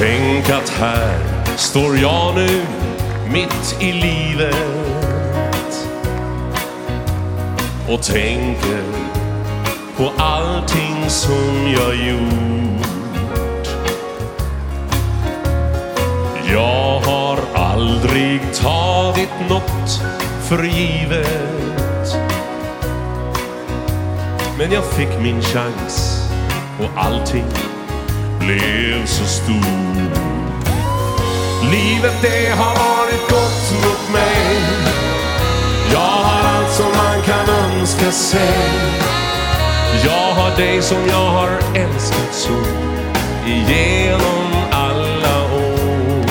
Tänk att här står jag nu mitt i livet och tänker på allting som jag gjort. Jag har aldrig tagit något för givet. Men jag fick min chans och allting blev så stor. Livet det har varit gott mot mig. Jag har allt som man kan önska sig. Jag har dig som jag har älskat så igenom alla år.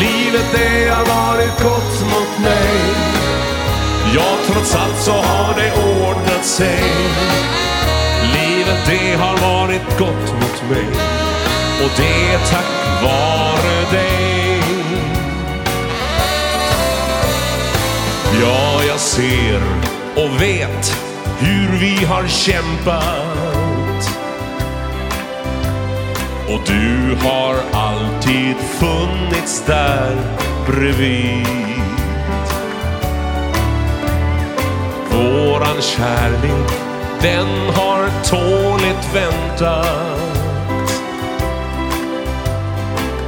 Livet det har varit gott mot mig. Ja, trots allt så har det ordnat sig. Det har varit gott mot mig och det är tack vare dig. Ja, jag ser och vet hur vi har kämpat. Och du har alltid funnits där bredvid. Våran kärlek, den har tåligt väntat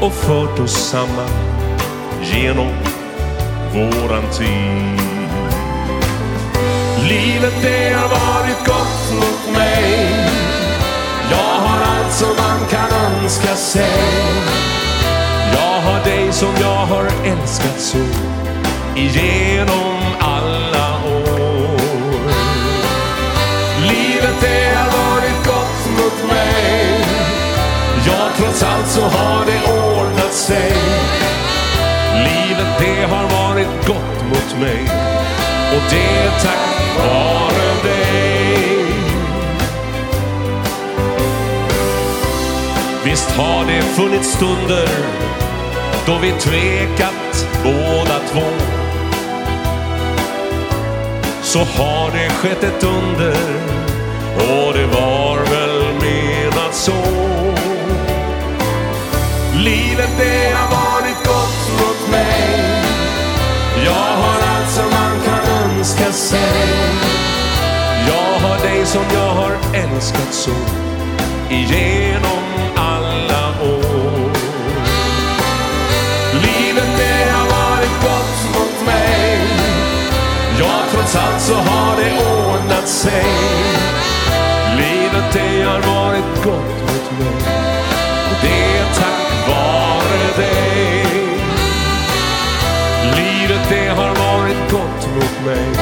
och fört oss samman genom våran tid. Livet det har varit gott mot mig. Jag har allt som man kan önska sig. Jag har dig som jag har älskat så igenom trots allt så har det ordnat sig. Livet det har varit gott mot mig och det är tack vare dig. Visst har det funnits stunder då vi tvekat båda två. Så har det skett ett under och det var kan sig. Jag har dig som jag har älskat så igenom alla år. Livet det har varit gott mot mig. Ja, trots allt så har det ordnat sig. Livet det har varit gott mot mig. Dig.